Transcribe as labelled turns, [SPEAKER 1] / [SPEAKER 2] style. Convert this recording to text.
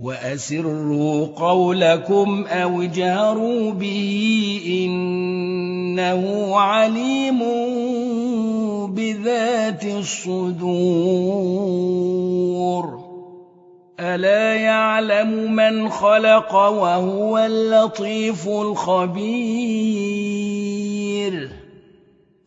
[SPEAKER 1] وأسروا قولكم أو جهروا به إنه عليم بذات الصدور. ألا يعلم من خلق وهو اللطيف الخبير.